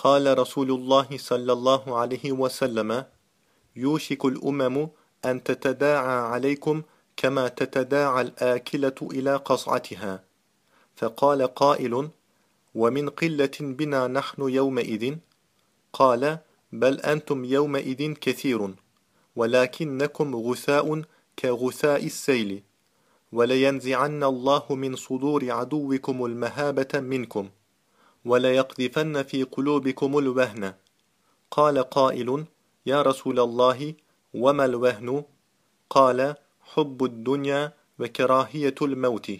قال رسول الله صلى الله عليه وسلم يوشك الأمم أن تتداعى عليكم كما تتداعى الآكلة إلى قصعتها. فقال قائل ومن قلة بنا نحن يومئذ؟ قال بل أنتم يومئذ كثير ولكنكم غثاء كغثاء السيل ولينزعن الله من صدور عدوكم المهابة منكم. وليقذفن في قلوبكم الوهن. قال قائل يا رسول الله وما الوهن؟ قال حب الدنيا وكراهية الموت.